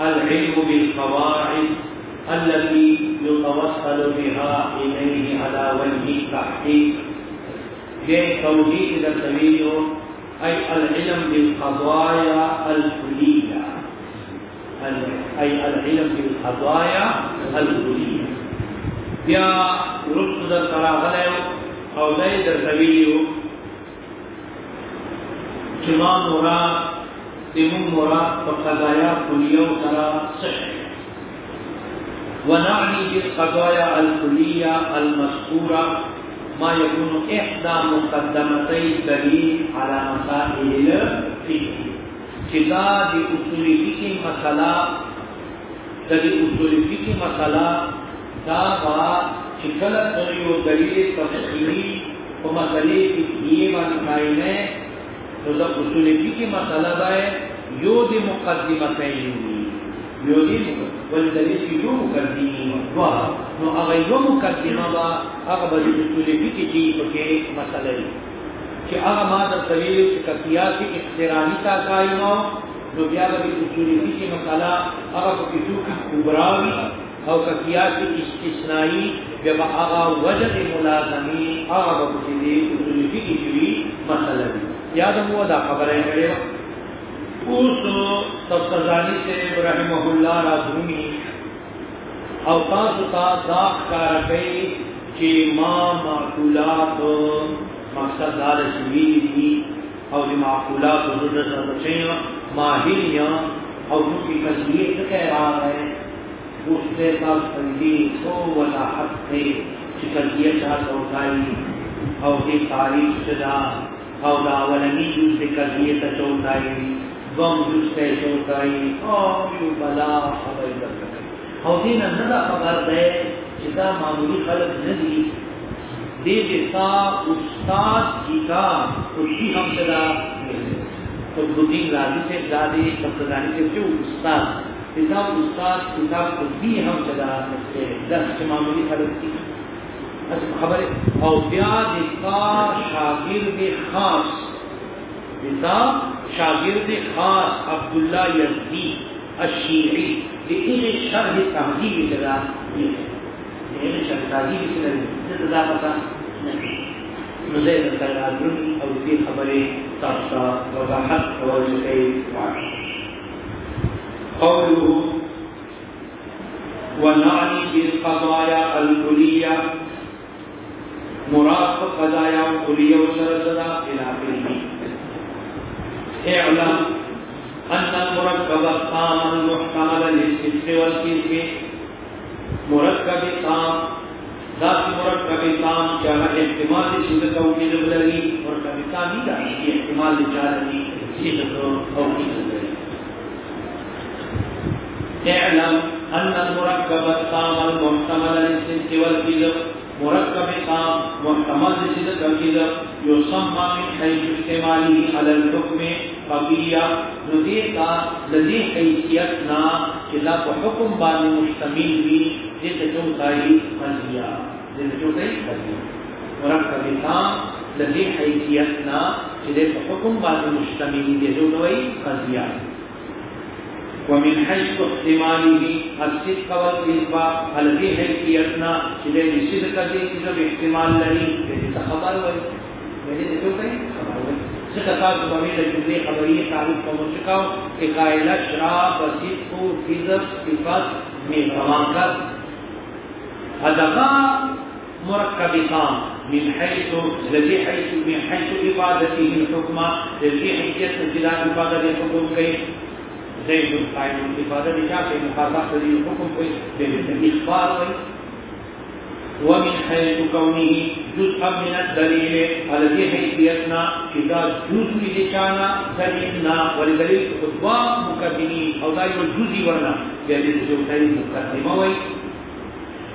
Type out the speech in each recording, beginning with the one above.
العلم بالقواعد التي يتوصل بها إليه على وجه التحقيق. لتوجيه السبيل أي العلم بالقضايا الكلية. أي العلم بالقضايا الكلية. يا رسد تراغلے أو دای در سویلیو مراد تیمون مراد بقضايا كلية ترى صحيح ونعني بالقضايا الكلية المذكورة ما يكون إحدى مقدمتي الدليل على مسائل الفقه كتاب أصول الفقه مسألة دليل أصول الفقه مسألة دابا چکلت دلیل تفصیلی و مسئلے کی یہ بنکائی تو دا اصول کی کی مسئلہ بائے یو دی مقدمتین. یو دی والدلیس یو مقدمی. و نو اغا یو مقدمہ با اغا با دی اصول کی کی جی پکے مسئلہ دی. چی اغا ما در طویل شکفیات اخترامی تا قائمہ نو بیا به اصول کی مسئلہ هغه په کیو کې کبراوی او کفیات استثنائی بیا هغه وجه ملازمی هغه په دې اصول کې شوی مسله دي یاد ہوا دا خبریں کرے اس تفتزانی سے رحمہ اللہ راضومی او تاسو تا دا کار کوي چې ما معقولات، مقصد دار سمیلی دي او د معقولات حضرت سره بچیا ماہیلیاں او د کی تشریح کہہ رہا ہے۔ اس سے تاسو څنګه او ولا حق چې چاہتا ہوتا وکړي او دې تاریخ صدا او دا اولنی جوز دے کذیتا چوتائی دوم جوز دے چوتائی او یو بلا خبر دکتا او دینا ندا خبر دے چدا معمولی خلق ندی۔ دے جسا استاد کی کا خوشی ہم صدا تو خود راضی سے جادی سبتدانی سے جو استاد۔ کتاب استاد کتاب کو بھی ہم صدا دست معمولی خلق کی۔ خبره إيه؟ أو بیا د تا شاګرد خاص. د تا شاګرد خاص عبد الله یزدی الشیعی. د دې شرح تهذیب کړه دې دې شرح تهذیب کړه دې دا پتا نو زه د تعلم أو دې خبره تاسو وضاحت کوي قوله ونعني بالقضايا الكليه مراقب خدایا خلی و سرسدا علاقی اعلم ان مرکب کام المحتمل للسفر والسفر مرکب کام ذات مرکب کام جانا احتمال شدت او کی نظر لگی اور کبھی کام ہی جانا کی احتمال جانا کی شدت او کی نظر لگی اعلم ان مرکب کام المحتمل للسفر والسفر مرکب کام محتمل جسد صدق جو يصمم من حيث استعمالی على الحكم قضية نظیر کا لذیر حیثیت نا کلا کو حکم بان مشتمل بھی، جس جو کاری قضیہ جس جو کاری قضیہ مرکب کام لذیر حیثیت نا کہ لا کو حکم بان مشتمل جس جو کاری قضیہ ومن حيث احتماله الصدق والإنفاق هل دي حیثیتنا چې دې صدق دې چې احتمال لري دې خبر وایي دې ته کوي خبر وایي څه تاسو په دې جملې خبرې تعریف کوم چې کاو چې قائل شراب صدق فیذ صفات میغمانکت هدفا مرکبتان من حيث الذي حيث من حيث عبادته الحكمه الذي حيث امتلاك عبادة الحكم كيف كي زيد قائم إفادة جاء مخاطبة الحكم كي بالإخبار ومن حيث كونه جزءا من الدليل الذي حيثيتنا إذا جزء لشانا دليلنا ولدليل خطباء مقدمين أو دائما الجزء ورنا يعني الجزء مقدمة.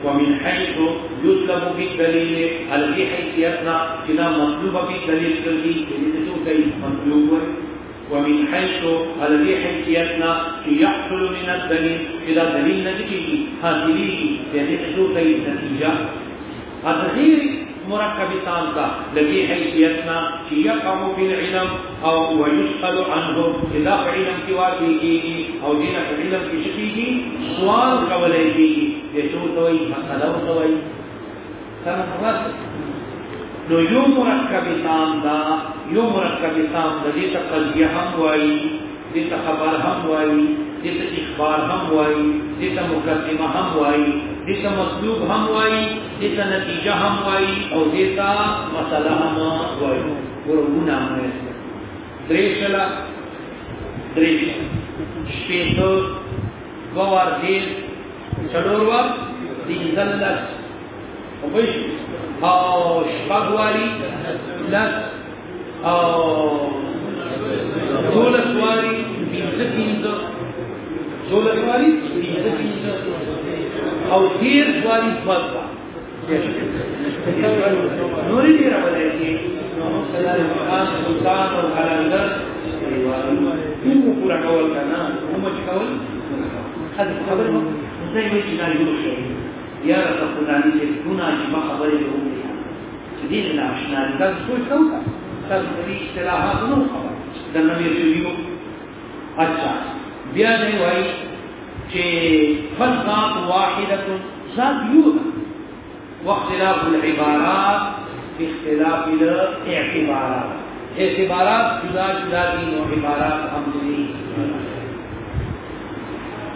ومن حيث يطلب بالدليل الذي حيثيتنا إذا مطلوب بالدليل الذي يجب مطلوب. ومن حيث هذه حيثيتنا كي يحصل من الدليل إلى دليل نتيجه هذه يعني حدوث النتيجة. هذا غير مركب طالبة. الذي حيثيتنا كي يقع في العلم أو ويسأل عنه. إذا فعل امتواكيه أو دين علم في امتشكيه سؤال قبل ايديه قوليه يشوتوي مسألوتوي كان خلاص نو یو مرکب تام دا یو مرکب تام دا دیتا قضیه هم وائی دیتا خبر هم وائی دیتا اخبار هم وائی دیتا مقدمه هم وائی دیتا مطلوب هم وائی دیتا نتیجه هم وائی او دیتا مسئلہ هم وائی ورغونا هم دریشلا دریشلا شپیتو گوار دیر چلور وقت دینزل لس او آشفق واری لس دولت واری پینزه پینزه. دولت او پینزه پینزه. او تیر واری بدبا نوری دیر آمده که سلطان و حلالدر تو پورا کول کنا. او مچ کول؟ خد خبر ما. یا رب خدانی سے گناہ جمع خبریں لوگوں کے دین الاشنا دا سوچ نو کا تاسو دې اصطلاحات نو خبر د نبی رسولو اچھا. بیا دې وای چې فذات واحده ذات یو واختلاف العبارات باختلاف الاعتبارات اعتبارات. جدا جدا دي نو عبارات هم دي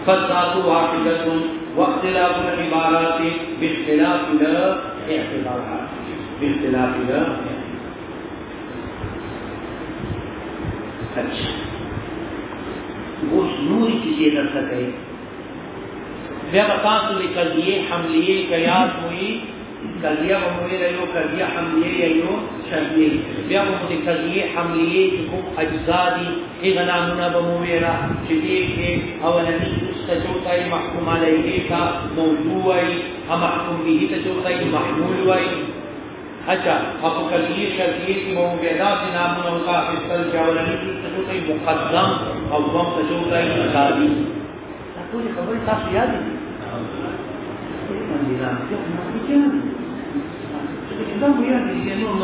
فذات واحده واختلاف العبارات باختلاف الاعتبارات باختلاف الاعتبارات اچھا وہ نور کی چیز نہ سکے بیا بتا تو نکل دیے ہم لیے کیا ہوئی کلیا ہوئے رہیو کلیا ہم لیے رہیو شبیے بیا وہ نکل دیے ہم لیے کہ وہ اجزادی ایک نامنا بمو میرا چلیے کہ اولنی تجوتای محكوم عليه کا موضوع وی هم به تجوتای محمول وی اچھا اب کل یہ شرطیے کی موجودات ناموں کا فصل جاولنی مقدم. أو وم تجوتای مقادی ټول خبرې تاسو یاد دي نظام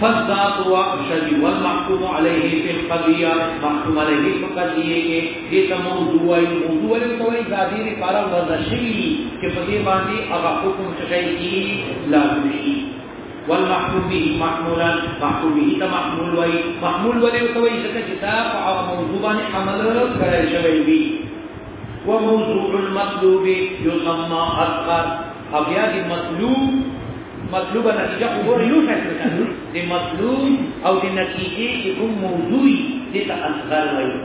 فالذات وشری والمحکوم علیه فی القضیه محکوم علیه په قضیه کې دې ته موضوع وي موضوع له توي ذاتی لپاره ورشي چې په دې باندې هغه حکم شي کی لازم شي والمحمول به محمولا محمول به ته محمول وي محمول ولې توي ځکه چې دا په موضوع باندې عمل کړی شوی وي وموضوع المطلوب يسمى اثر او یا دې مطلوب مطلوبه نتیجه وګورئ یو څه د أو د يكون موضوعي کوم موضوع دې اصغر وایي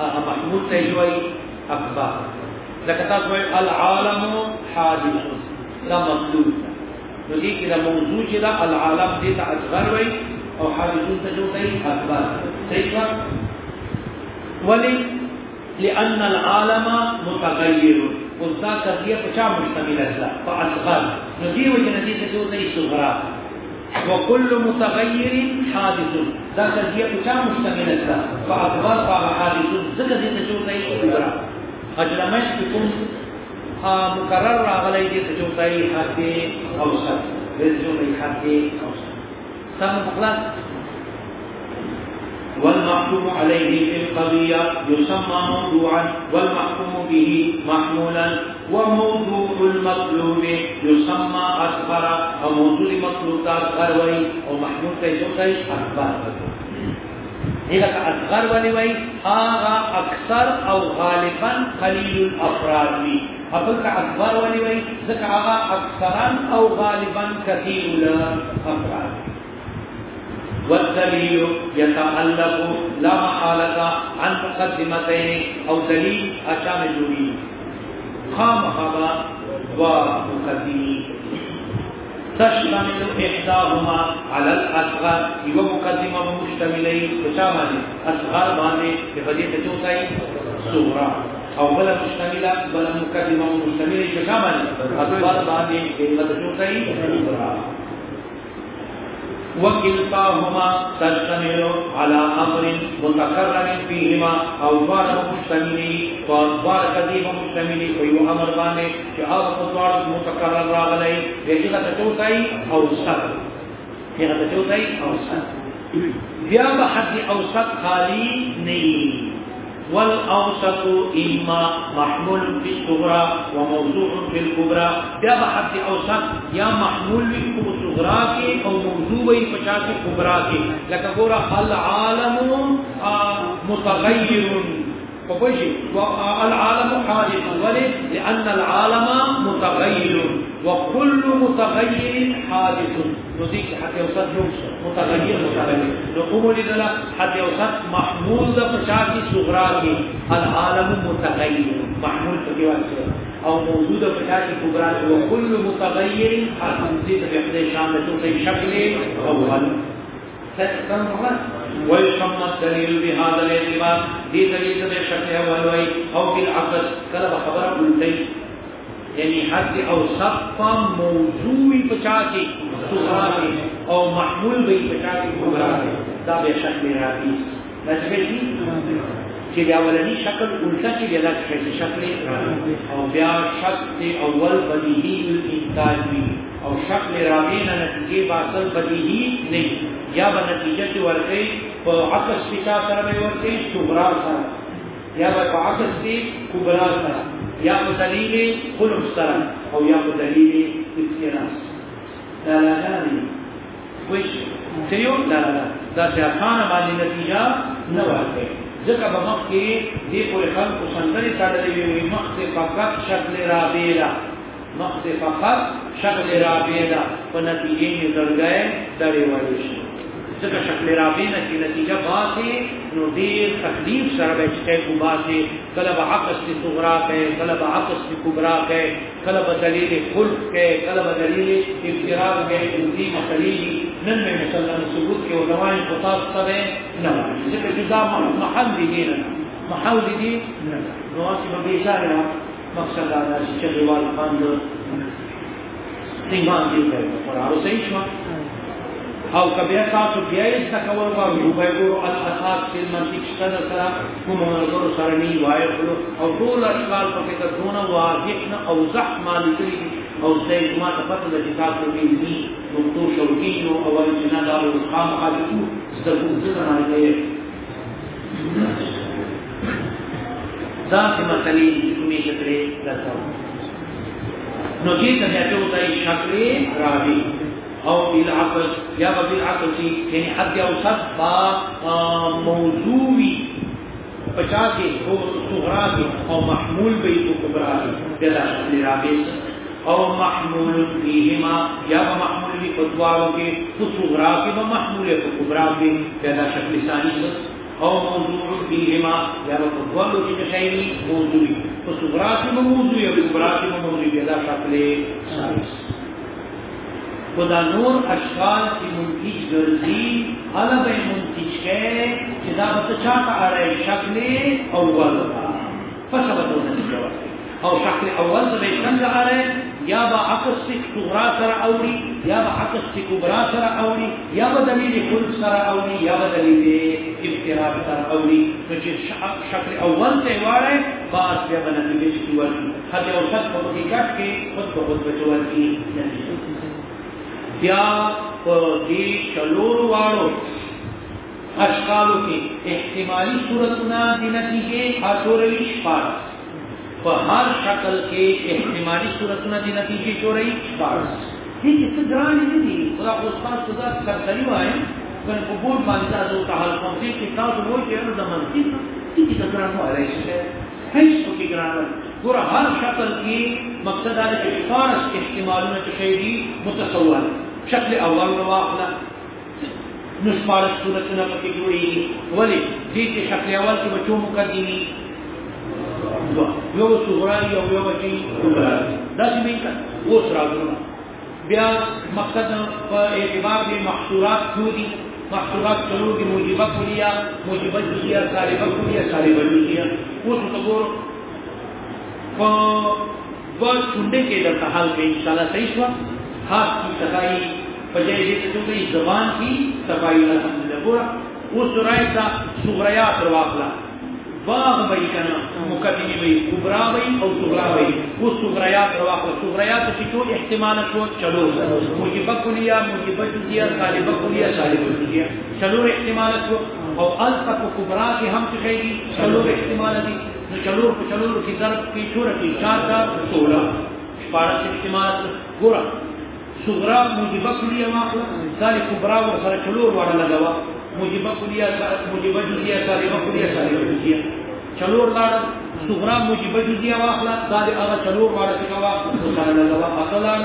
هغه محمود ته اكبر اکبر لکه العالم حادث. لا مطلوب نو دې موضوع چې العالم دې ته اصغر وایي أو حادث ته أكبر. اکبر ولي لأن العالم متغير. وذا تغيير چا مشتمل ده فاصغر نو دې وجه نتیجه جوړي وكل متغير حادث. دا تجزیه په چا مشتمل ده فاخبار هغه حادث ځکه دې ته جوړ نه ویرا اجرمش کې کوم مقرر راغلی دې ته جوړ ځای حادثه او شر دې جوړ ځای حادثه او شر سم خلاص والمحكوم عليه في القضية يسمى موضوعا والمحكوم به محمولا وموضوع المطلوب يسمى أكبر وموضوع المطلوب أخبر وي ومحمول كيسو كي أكبر. إذا أكبر ولي وي هاغا أكثر أو غالبا قليل الأفراد. وي أبلك أكبر ولي وي ذكا أكثرا أو غالبا كثير الأفراد. والدلیل یتعلق لا محالتا عن مقدمتین أو دلیل أشام جوری خام خبا مقدمی تشتمل إحداهما على الاصغر يو مقدمة مشتملين. وشامل اصغر باندې په دې ته چوتای أو بل مشتملة بل مقدمة مشتمله شامل اصغر باندې په دې ته چوتای وكلتاهما تشتمل على أمر متكرر فيهما أو دوار مشتمل وادوار قديم مشتمل ويو أمر باندې چې هغه دوار متکرر راغلی دغه ته أو سر هغه ته أو سر بیا به حد أوسط خالی نه والأوسط إما محمول في الصغرى وموضوع في الكبرى. بیا حد أوسط یا محمول في الصغرى أو موضوع وي پچا کې کبرا کې العالم متغیر فبشي العالم حادث. ولد لأن العالم متغير. وكل متغير حادث. نو دي حد اوسط جوړ شو متغیر متغیر. نو کوم لیدل حد اوسط محمول د فشار کی صغرا کی العالم متغیر محمول په کې او موجود فشار کی کبرا او کل متغیر حاصل بحد شامل ټول شکل اول تکتن ويسمى الدليل بهذا الاعتبار. دي دليل د شکل اول او بالعكس کله خبره ولټي یعنی حد اوسط موضوعی پچا کی او محمول بھی پچا کی کبرا دا به شکل راځي راځي چې بیا ولني شکل الټا کې بیا د شکل او بیا شکل اول بدیهی الانتاج وی او شکل راوین نتیجه باصل بدیهی نه یا به نتیجه چې ورته په عکس کې چا سره به ورته صغرا سره یا به عکس کې کبرا سره یا په دلیل خلق سره او یا په دلیل استراس لا لا لا نه وش سيو لا لا لا دا چې خانه باندې نتیجه نه ورته ځکه به مخ کې دې پورې خلق سندري تړلې وي مخ ته فقط شکل را بیلا مخ ته فقط شکل را بیلا په نتیجه یې درګای درې وایي ځکه شکل رابینه چې نتیجه باسي نو ډیر تکلیف سره به چې کو باسي کله به عکس کی صغرا کې کله به عکس کی کبرا کې کله به دلیل خلق کې کله به دلیل ابتراء کې دې مخلیږي جی، نن به مثلا ثبوت کې علماء خطاب سره نه ځکه جدا محل دي نه محل دي نه نو چې به اشاره مقصد دا چې دیوال خاند څنګه دې کوي قرآن صحیح شو او کبیا تاسو بیا یې تکول غواړو به ګورو الاساس په منطق سره سره کوم نظر سره نی وای او ټول اشکال په کې دونه واضح نه او زح مالکي او زي ما تفضل د کتاب په دې ني نقطو شوقي او اول جنا دا او خام حالتو ستاسو څنګه باندې دا چې مسلې کومې شکلې درته نو دې ته ته وایي شکلې راوي او بالعقل. یا بالعقل کی؟ یعنی حد اوسط با موضوعی. پچا کے، او صغرا کے، او محمول بھی تو کبرا کے. بلا شکل رابط او محمول فیہما یا محمول بھی فتواروں کے. تو صغرا کے و محمول تو کبرا کے. بلا شکل ثانی سے او موضوع فیہما یا فتواروں کی مشاہدی موضوعی. تو صغرا کے، با موضوعی. و کبرا کے، با موضوعی. بلا شکل ثانی سے خدا نور اشکال کی منتج گرزی حلب منتج کے جدا بتچاتا آرے شکل اول کا فسبت نتیجہ واسطے او شکل اول سے بیشتنگ آرے یا با عکس سے صغرا سر اولی یا با عکس سے کبرا سر اولی یا با دلیل خلق سر اولی یا با دلیل افتراب سر اولی تو شکل اول سے وارے باس بیا با نتیجہ چکول کی حد اوسط کو حقیقت کے، خود کو خود بچول کی نتیجہ یعنی بیا دی چلور واړو اشکالو کې احتمالي صورتونه د نتیجې اچوروي شپار په هر شکل کې احتمالي صورتونه د نتیجې چوري شپار هیڅ څه ګران نه دي خدا خو تاسو دا سرسری وایي کنه په ګور باندې تاسو ته حل کوم چې تاسو وایي چې نو د منطق کی کی ګران وایي چې هیڅ په کې ګران ګور هر شکل کې مقصد دا چې فارس احتمالونه چې شي متصور شکل اول واخله. نو فارس صورتونه پکې جوړي ولی دې چې شکل اول کې بچو مقدمي؟ یو صغرا یو یو بچي دا چې مې اوس راځو. بیا مقصد په اعتبار دي محصورات دي محصورات چلو دي موجبه کلیه موجبه جزئیه سالبه کلیه سالبه جزئیه. اوس وګور په و چونډه کې د حل کې ان شاء الله صحیح شو خاص کی صفائی فجائے دې ته کوئی زبان کی، صفائی الحمدلله ګور اوس راځه صغریات رواخلا باغ بای کنا مقدمی بای کبرا بای او صغرا بای وہ صغریات رواق صغریات کی تو احتمال کو چلو۔ موجب کلیا موجب جزیا طالب کلیا طالب جزیا چلو، احتمال کو او الفق کبرا کی ہم چخیگی چلو، احتمال دی چلو چلو کی ضرب کی چور کی چار کا سولہ۔ پارس احتمال گورا۔ صغرا موجبه کلیه ماخله ساری کبرا ورسره څلور واړه لګوا موجبه کلیه موجبه جزئیه ساری کلیه ساری جزئیه څلور لاړه صغرا موجبه جزئیه واخله ساری هغه څلور واړه څنګه واخله سره لګوا اقلان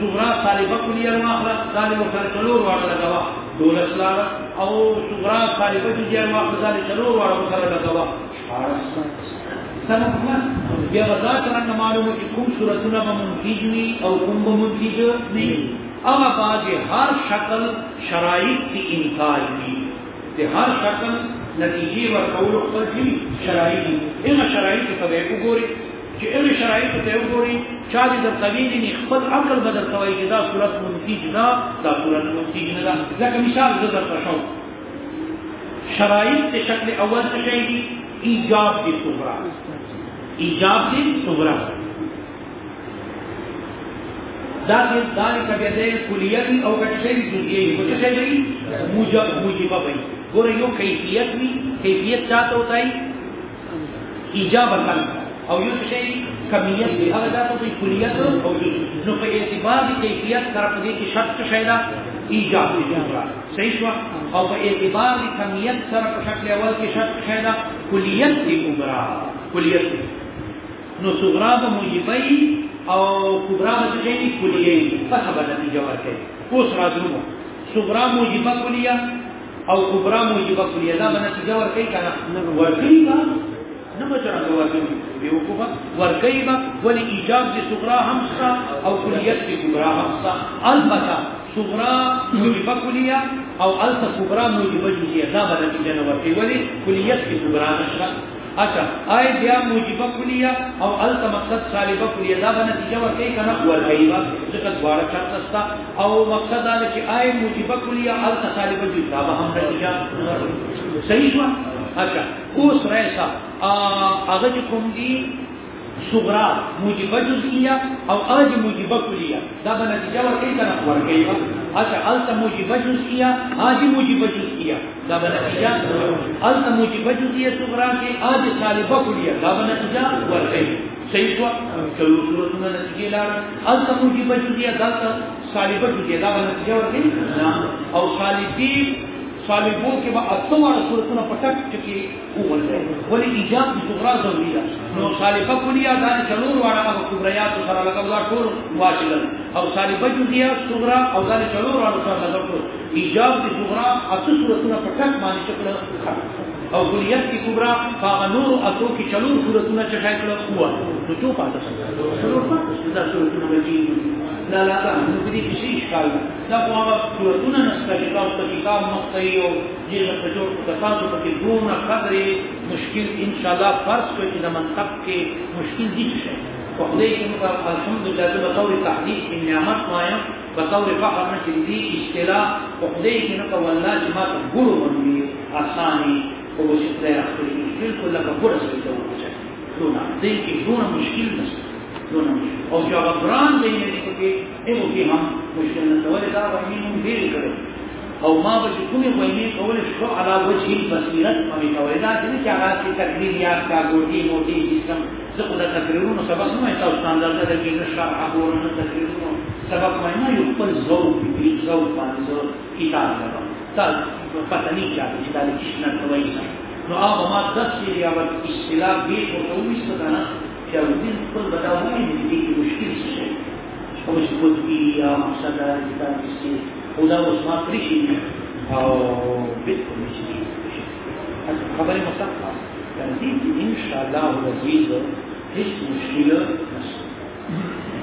صغرا ساری کلیه واخله ساری ورسره څلور واړه لګوا دولس لاړه او صغرا ساری جزئیه واخله ساری څلور واړه ورسره لګوا 14 سلام خلاص بیا وزا څنګه معلومه چې کوم صورتونه به منتج وي او کوم به منتج نه اما باج هر شکل شرایط کی انکار دی ته هر شکل نتیجه ور کول خپل دي شرایط هغه شرایط ته به وګوري چې هغه شرایط ته وګوري چا دې د قویل نه خپل عقل بدل کوي چې دا صورت منتج نه دا صورت منتج نه دا ځکه مثال زه درته شو شرایط شکل اول څه دی ایجاب دي صورت ایجاب کی صغرا داخل ذلك بيدين كليتي او كشيء جزئي وكشيء موجب موجب بي ګوره یو کیفیت وی کیفیت چاته ہوتا ہے۔ ایجاب کن او یو شی کمیت دی هغه ذات په کلیت او نو په اعتبار دی کیفیت سره په دې کې شرط څه شی دا ایجاب دی صحیح شو او په اعتبار دی کمیت سره په شکل اول کې شرط شی دا کلیت دی کبرا کلیت نو صغرا به موجبای او کبرا به شی کلیه په خبره نتیجه ورکړي اوس راځو صغرا موجبه کلیه او کبرا موجبه کلیه. دا به نتیجه ورکړي کنه ورکړي با نه مجرد ورکړي یو کوبا ورکړي با ولې ایجاب دي صغرا هم او کلیت دي کبرا هم البته صغرا موجبه کلیه او البته کبرا موجبه جزئیه دا به نتیجه نه ورکړي ولې کلیت دي کبرا نشته اچھا آئے بیا موجبہ کلیہ او التا مقصد سالبہ کلیہ دا نتیجہ ورکی کنا؟ ورکیبا ذکر دوارا چارت استا او مقصد آلے کہ آئے موجبہ کلیہ التا سالبہ جو دا با ہم نتیجہ صحیح شوا؟ اچھا اوس ریسا آغا جو کم دی صغرا موجبہ جزئیہ او آج موجبہ کلیہ دا با نتیجہ ورکی کنا؟ ورکیبا اچھا التا موجبہ جزئیہ آج موجبہ جزئیہ دا با نتیجہ التا موجبہ جزئیہ صغرا کے آج سالبہ کلیہ دا با نتیجہ ورکی صحیح شوا چلو صورتنا نتیجہ لارا التا موجبہ جزئیہ دلتا سالبہ جزئیہ دا با نتیجہ ورکی او سالبی صالحون کې به اتمر صورتونه پټک کې وګورئ ولی ایجاب د صغرا ضروري ده؟ نو صالحه کلیه دا چلور واړه او کبریات سره لګو دا ټول واچلل. او صالحه جزیه صغرا او دا چلور واړه سره لګو ایجاب د صغرا اته صورتونه پټک باندې شکل او کلیت کی کبرا فاغنور اتو کی چلور صورتونه چشای کړو نو ټول پاتې شول څلور پاتې شول دا صورتونه بچي لا لا لا نبري شي اشكال دا خو هغه صورتونه نشته چې تاسو ته کتاب مخته یو جزء په جوړ په تاسو په کې دونه قدرې مشکل ان شاء الله فرض کړئ چې د منطق کې مشکل دي شي په دې کې موږ الحمدلله د بطور تحديد په نعمت وایم بطور فخر نه دي اشتلاء په دې کې نو والله چې ما ته ګورو باندې اساني او وسیله اخلي بالکل لکه ګورسته جوړ شي دونه دې کې دونه مشکل نشته دونه او چې هغه ګران دی نه دي کې هغه کې هم مشکل نه ولې دا وایي مونږ ډیر کړو او ما به کومې وایي کولې شو علا وجه بصیرت مې کولې دا چې نه هغه چې تقدیر یا کا ګوډي موټي جسم زه خدای تقریرونو سبق مې تاسو ستاندرد د کې نشه هغه تقریرونو سبق مې نه یو خپل ذوق دې ذوق باندې کتاب سره تاسو پته نه کیږي چې دا لکشنه کوي نو هغه ما د څه یا اصطلاح به په توګه ستنه التوزيع الطلبة ده وين بيجي مشكلة الشيء ومش بوتقية ومسألة كتاب السير وده وصمات ريشي أو بيتكم مش خبري مصحة تنزيل يعني إن شاء الله وزيزة هيش مشكلة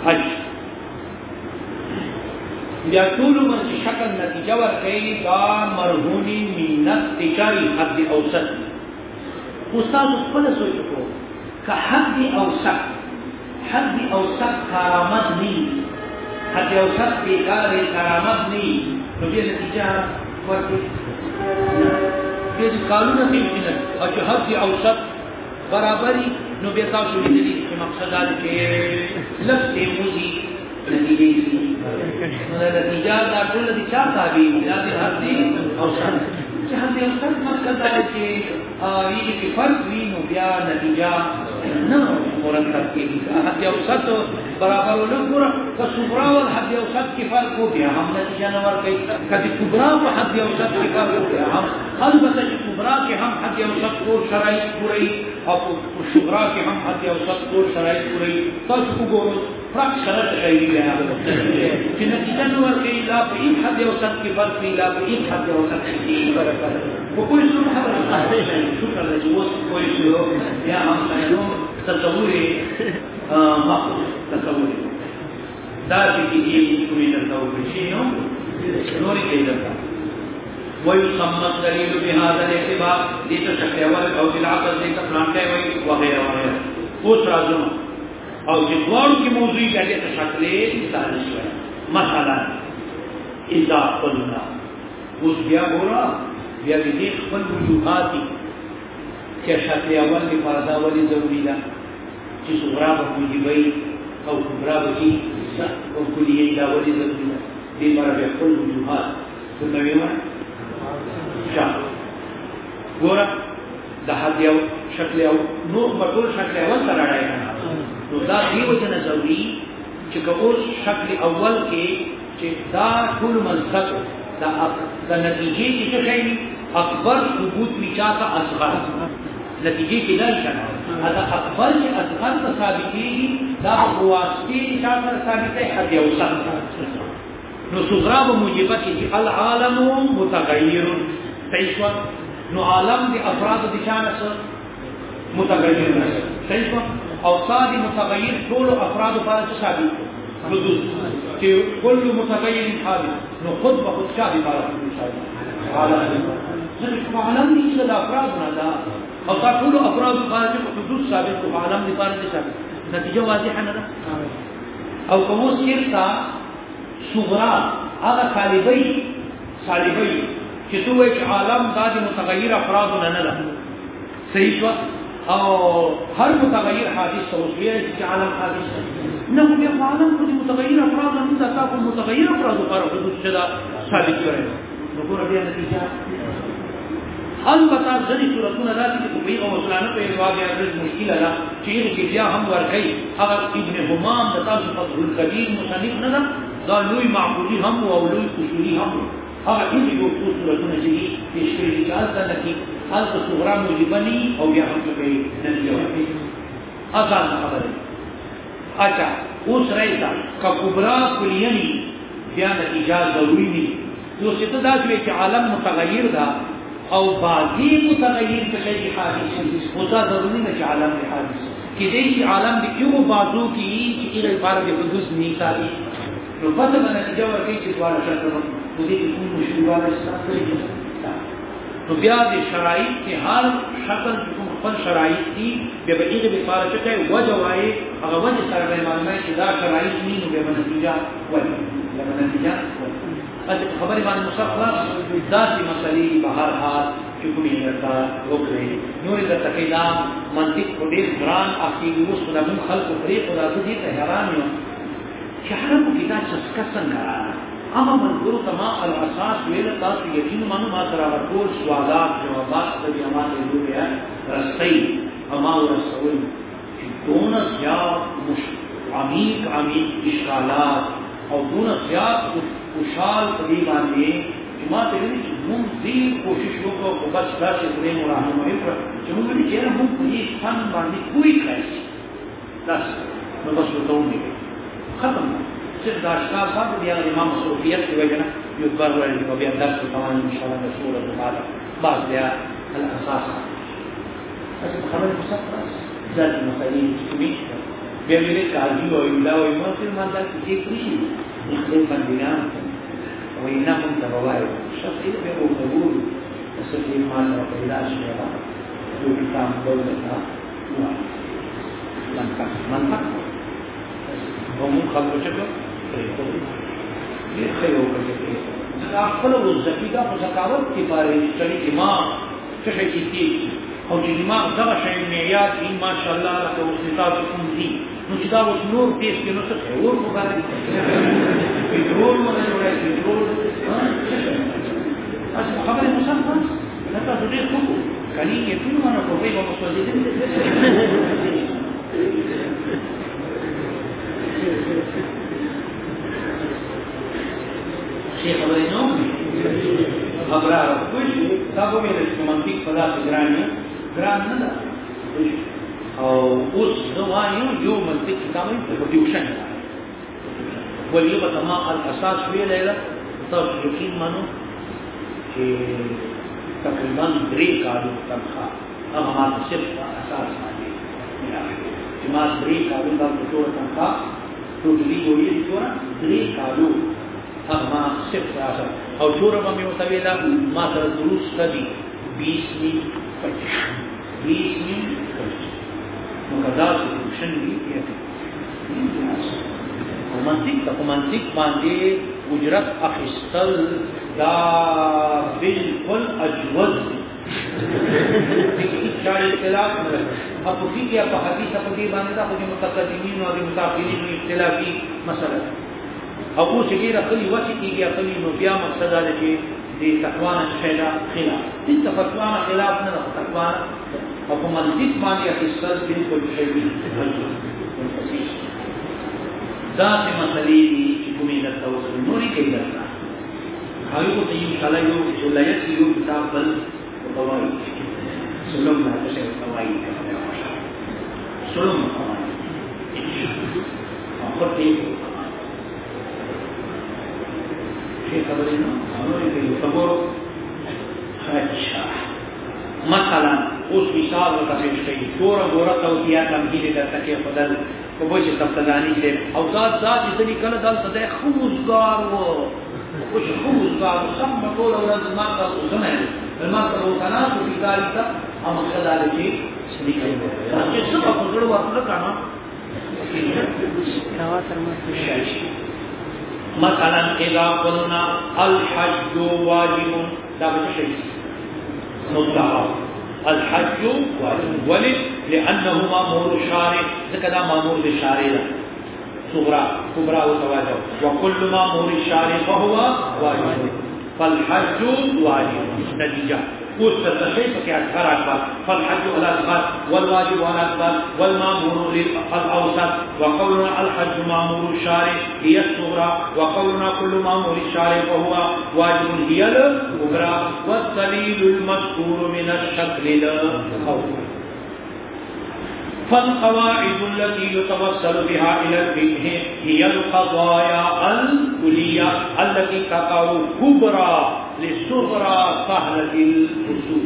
حج. بیا ټول من شکل نتیجه ورکړي دا مرهونی مینت تجاری حد اوسط. خو تاسو خپل سوچ وکړئ که حد او سخت حد او سخت کرامت نی حد او سخت بیکار کرامت نی نو بیا نتیجه ورته بیا د قانون په مینه او چې حد او سخت برابرۍ نو بیا تاسو لیدلی چې مقصد دا کې لفظ موزي. نتیجې نو نتیجه دا ټول دي چا تابع دا د حد او سخت چې حد او سخت مقصد دا چې وی کې فرق وی نو بیا نتیجه نه مرتب کیږي هر دي اوسط برابر ولګور که صبرا او حد اوسط کې فرق کو بیا هم نتیجہ نه ورکړي کدي صبرا او حد اوسط کې فرق کو بیا هم البته چې صبرا کې هم حد اوسط کو شرایط پوری او صبرا کې هم حد اوسط کو شرایط پوری تاسو وګورئ فرق سره شي دی چې نتیجه نو ورکړي لا په حد اوسط کې فرق وی لا په حد اوسط کې فرق په کوئی څه خبره شکر دې اوس کوئی څه یا هم څنګه تصوري ما تصوري دا چې دې کومې تصور شي نو نوري کې درته ويسمى الدليل بهذا الاعتبار. لتشكي اول او بالعقل ذيك فلان كاي وغيره وغيره. اوس راځو او چې دوړو کې موضوعي ځای ته شکلې مثال شوی مثلا اذا قلنا. اوس بیا ګورا بیا دې خپل وجوهات چې شکل اول کې فرضا ولې ضروري ده؟ چې صغرا به موجبي او کبرا به کې او کلیه دا ولې ضروري ده؟ دې به خپل وجوهات. څه ویما شا ګورا د حد یو شکل یو. نو په ټول شکل اول سره راځي نو دا دیو جن ضروری چې کوم شکل اول کې چې دا ټول منصب دا د نتیجې چې څه شي اکبر ثبوت میچا کا أصغر. نتیجې کې نه شنه دا اکبر چې أصغر ته ثابتېږي دا واسطې چا سره ثابتې حد یو نو صغرا به موجبه چې العالم متغیر صحیح نو عالم دی أفراد دي چانه متغیر صحیح أو صادی متغیر طول أفراد پر ثابت. حدود کہ کل متغیر حادث نو خود شادی پر ثابت. عالم عالم نہیں صدا افراد نہ دا أو تا طول أفراد پر حدود ثابت کو عالم دی پر ثابت. نتیجہ واضح ہے نا أو کوم سیرتا صغرا هغه طالبای طالبای چې دوی عالم د متغیر أفراد نه نه صحیح شو؟ أو هر متغیر حادث توسویه چې عالم حادث. نه هو په عالم کې متغیر أفراد نه دا تاسو متغیر أفراد پر حدود شدا ثابت کړي نو ګور بیا نتیجه البته ځینې صورتونه راځي چې په یو مسلانه په یو واقعي د مشکله ده چې یې بیا هم ورغی هغه ابن همام د تاسو په القدیر مصنف نه ده دا لوی معقولی هم او لوی اصولی هم هغه هیڅ یو صورتونه چې پیش کړي چې نه کی حالت صغرا موجبنی او بیا هم کوي نتیجه ورکړي آسان خبره اچھا اوس کا کبرا کلیانی بیا نتیجه ضروری دي یو څه دا چې عالم متغیر ده او بعضی متغیر په شی حادث او دا ضروری نه چې عالم دی حادث کې دې چې عالم دی یو بازو کې چې ایله عبارت د حدوث نه ساتي نو پته باندې نتیجه ورکړي چې دواړه شرط نو دې کوم مشکل والا ستاسو نو بیا د شرایط کې حال شکل کوم خپل شرایط دي بیا به دې په اړه چې وجه وایي هغه وجه سره به معلومه چې دا شرایط نه نو بیا نتیجه وایي. بیا نتیجه اچھا، وایي اته خبرې باندې مصفر ذاتي مسلې په حال چې کومې ورته وکړي نو دې تکیدا منطق په ډېر ګران اخیری وسونه من خلق پرې خدا دې ته حیران یو چې حرم کې دا څه څنګه اما منظور تما الاساس، ویل تاسو یقین مانو، ما سره ورکول سوالات، جوابات د بیان له لوري رسي اما ورسول چې دون زیات مش عمیق عمیق اشکالات۔ او دون زیات خوشحال په دې باندې ما ته ویل چې موږ دې کوشش وکړو او بس دا چې پرې مو راهنمایي کړو چې موږ دې فن باندې کوی کړی بس نو بس ورته ونی ختم۔ چې دا اشکال باندې بیا د امام صوفیت دی وجنه یو بار ولې په بیا درس کوم ان شاء الله د سورۃ بعد بعد بیا الاساس۔ بس خبره مصطفى ذات مسائل چې بیا ویل کاږي او دا وایي مو چې ما دا کې کړی دې باندې وإنهم تبوائر الشخصية بيقول قبول السفير ما سبق إلى أشياء في كتاب دولة منطق منطق هم خبر شكل یہ خیر ہو کر کے خپل و دا په زکاوت کې پاره چې دماغ څه شي او چې دماغ دا شی معیار دی ماشاءالله لکه اوس تاسو کوم دي نو چې دا اوس نور پیش کې نو څه اور مبارک پټرول مو نه جوړای پټرول اسی خبره مصطفى لا تاسو دې خو کلی یې ټول مانه په پیغام مسعود دې شیخ خبرې نو خبره کوي دا به مې د منطق په داسې ګرانه ګران نه ده او اوس نو وایو یو منطق کامل په ټیوشن ولی به تما الاساس وی لیلا تاسو یقین مانو چې تقریبا درې کالو تنخواه هغه ما صرف اساس باندې چې ما درې کالو دا ټول تنخواه ټولې دي ټول درې کالو. هغه ما صرف اساس. او ټول به مې وتویلا ما سره دروس کړي 20 می 25 20 می 25 نو کدا سولوشن دی کې کومانتیک ته کومانتیک باندې اجرت اخیستل دا بالکل اجود. شاید اختلاف نه په فقہی یا په حدیث په دې باندې دا خو متقدمین او متأخرین اختلافي مسله او اوس یې راخلي وڅ کیږي خپل نو بیا مقصد دا دی چې د تقوا نه خلاف خلاف. د تقوا خلاف نه تقوا وكومانديت مانيا في السر بالکل شوی دا چې مسلې دي چې کومې د توسل نوري کې درته هغه ته ان شاء یو چې لایق یو کتاب بل توای سلم نه څه توای سلام هغه ته شي خبرې نه هغه ته یو خبرو اچھا مثلا اوس مثال ورته پیش کړي تور غوړه توتیا تمهید د تکي خدل په بوج تفتزانی سے او ذات ذات دې کله دل ته خوزګار وو او چې خوزګار سم په ټول ورځ ما ته وزنه ما ته وکنا چې بیکاری ته هم خدای دې سړي کوي چې څه په ټول ورته کانا مثلا اذا قلنا الحج واجب دا به شي مستحب الحج والولد لأنهما مور شارع. ذكذا ما مور للشارع صغرى كبرى وتواجه وكل ما مور الشارع فهو واجب. فالحج واجب. نتيجة. نتيجه والتشريف كأكثر أكبر فالحج على الأكبر والواجب الأكبر والمامور للأوسط وقولنا الحج مامور الشارع هي الصغرى وقولنا كل مامور الشارع فهو واجب هي الكبرى والدليل المذكور من الشكل الأول. فالقواعد التي يتوصل بها إلى الفقه هي القضايا الكلية التي تقع كبرى. لصغرى سهلة الحصول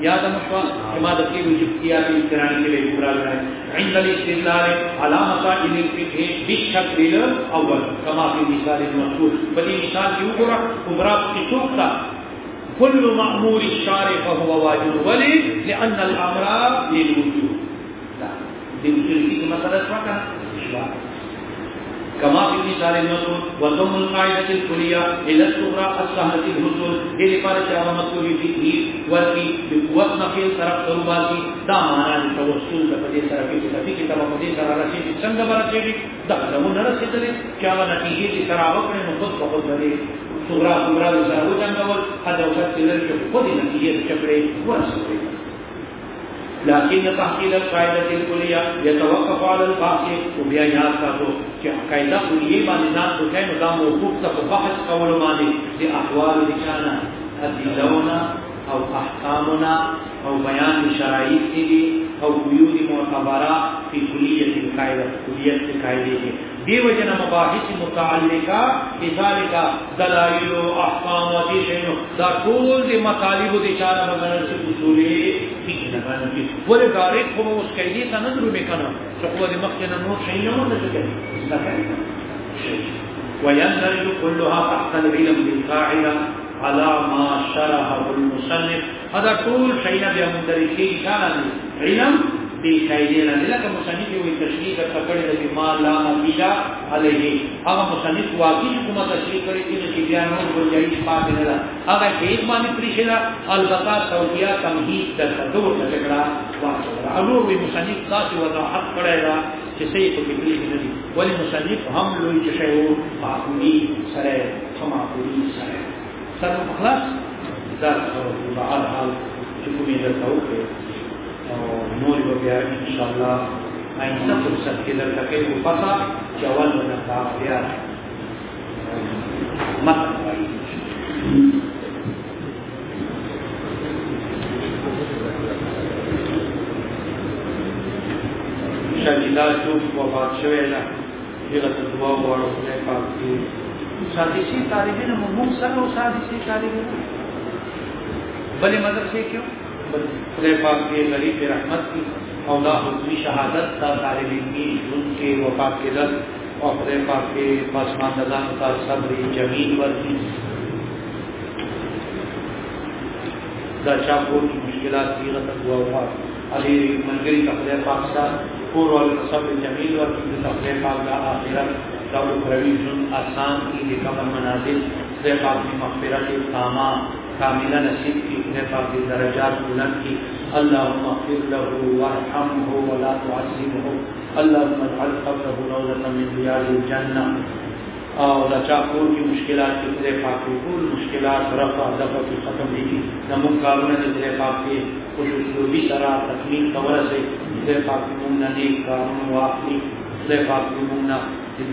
یاد مشوا كما ذكر وجبتيات القرآن کے لیے پورا ہے۔ عند الاستدلال على مسائل الفقه بالشكل الاول كما في مثال المذكور بل مثال يقرا كبرى في سوقتا كل مأمور الشارع فهو واجب ولي لأن الأمر للوجود۔ بالتركيب مثلا فكان إشباع كما في مثال المسعود وضم القاعدة الكلية إلى الصغرى السهلة الحصول إلى فارشة ومطلوب فيه والكي بقوة نقل صرف ضرباتي دا معنا لتوصل لفدي صرفي صفي كتاب فدي صرف رسيد سنگ برسيد دا زمون رسيدل چاوا نتیجه چې خراب کړي نو خود خود لري صغرى صغرى زاوجان ډول هدا وخت لري چې خود نتیجه چپړې ورسېږي لكن تحقيق القاعدة الكلية يتوقف على البحث وبيا ياد كاتو کہ قاعدہ کلیہ ما نظام کو کہیں نظام موقوف تا بحث قول مانے دی احوال دکانا ادلونا او احکامنا او بیان شرائط کی او قیود معتبرہ فی کلیت القاعدہ کلیت القاعدہ کی دی وجہ مباحث متعلقہ بذالک دلائل و احکام و دی شنو دا کل دی مطالب دی چارہ مغنر سے اصول فکر نگانا کی. ولی دارک کو اس قیدی تا نظر میں کنا. چکو دی مخجن نور شئی نمون نسکے ويندرج كلها تحت العلم بالقاعده على ما شرحه المصنف. هذا طول شيء نبي مندرج كان علم دی قاعده نه لکه مصنف وی تشریح کړي د ما لا مبیدا علیه. هغه مصنف واقعي کومه تشریح کړي چې بیا نو ګنجایش پاتې نه ده. هغه هیڅ باندې پریښه البته توجیه تمهید د تدور د جګړه واچوله. انور وی مصنف تاسو وضاحت کړی دا چې څه په کې پریښه نه دي. ولی مصنف هم لوی چې شی وو معقولی سره معقولی سره. سره خلاص دا په هر حال چې کومې درته وکړي نور و بیا ان شاء الله آئندہ فرصت کے در تکے کو پسا جوال و نتا بیا مت شاگیدہ چوک وفات شوئے لا جغت دعا وارو خدای پاک کی۔ سادسی طالبین ممون سر و سادسی طالبین بلے مدرسے کیوں؟ خدای پاک کے غریب رحمت کی اولا حکمی شہادت کا طالب علمی ان کے وفات کے در اور خدای پاک کے پاسمان نظام کا صبر جمیل ورزی دا چاپور کی مشکلات کی غلط ہوا ہوا علی منگری کا خدای پاک ساتھ پور والے صبر جمیل ورزی کا خدای پاک کا آخرت دور روی جن آسان کی لکمر منازل، خدای پاک کی مغفرت تامام کاملہ نصیب کی انہیں پاک درجات بلند کی۔ اللہم اغفر له وارحمه ولا تعذبه اللہم اجعل قبره روضة من رياض الجنہ۔ اور چاکور کی مشکلات کی خدے پاک کی کل مشکلات رفع دفع کی ختم دی نمون کارون نے خدے پاک کی خوش اسلوبی سرا تکمیل قبر سے۔ خدے پاک کی ممنا نیک کارون واقعی۔ خدے پاک کی ممنا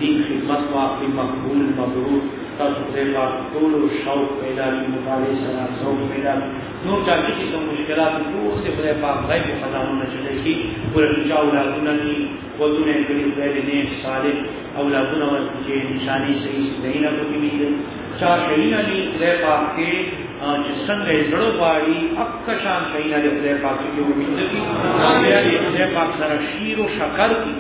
دین خدمت واقعی مقبول مبرور۔ طول و شوق پیدا کی مطالعے سنا شوق پیدا نور چا کسی قسم مشکلات تو سے بڑے پاک غیب خزانوں نے چلے کی پورے نچا اولادوں نے ودوں نے کلی پہلے نے صالح اولادوں نے کہ نشانی صحیح نہیں نہ کو بھی چا شہین علی خدای پاک کے چې څنګه زړه غواړي اک شان شي نه د پاک کې ومنځ کی بیا د خدای پاک سره شیر او شکر کی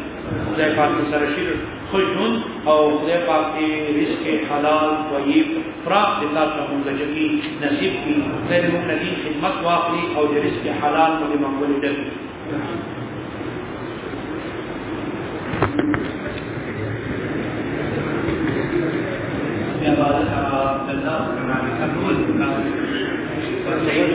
خدای پاک سره شیر خوشون او خدای پاک کی رزق حلال، طیب فراق د الله تعالی منځ نصیب کی خدای موږ ندی خدمت واخلي او د رزق حلال موږ مقبول دي Okay.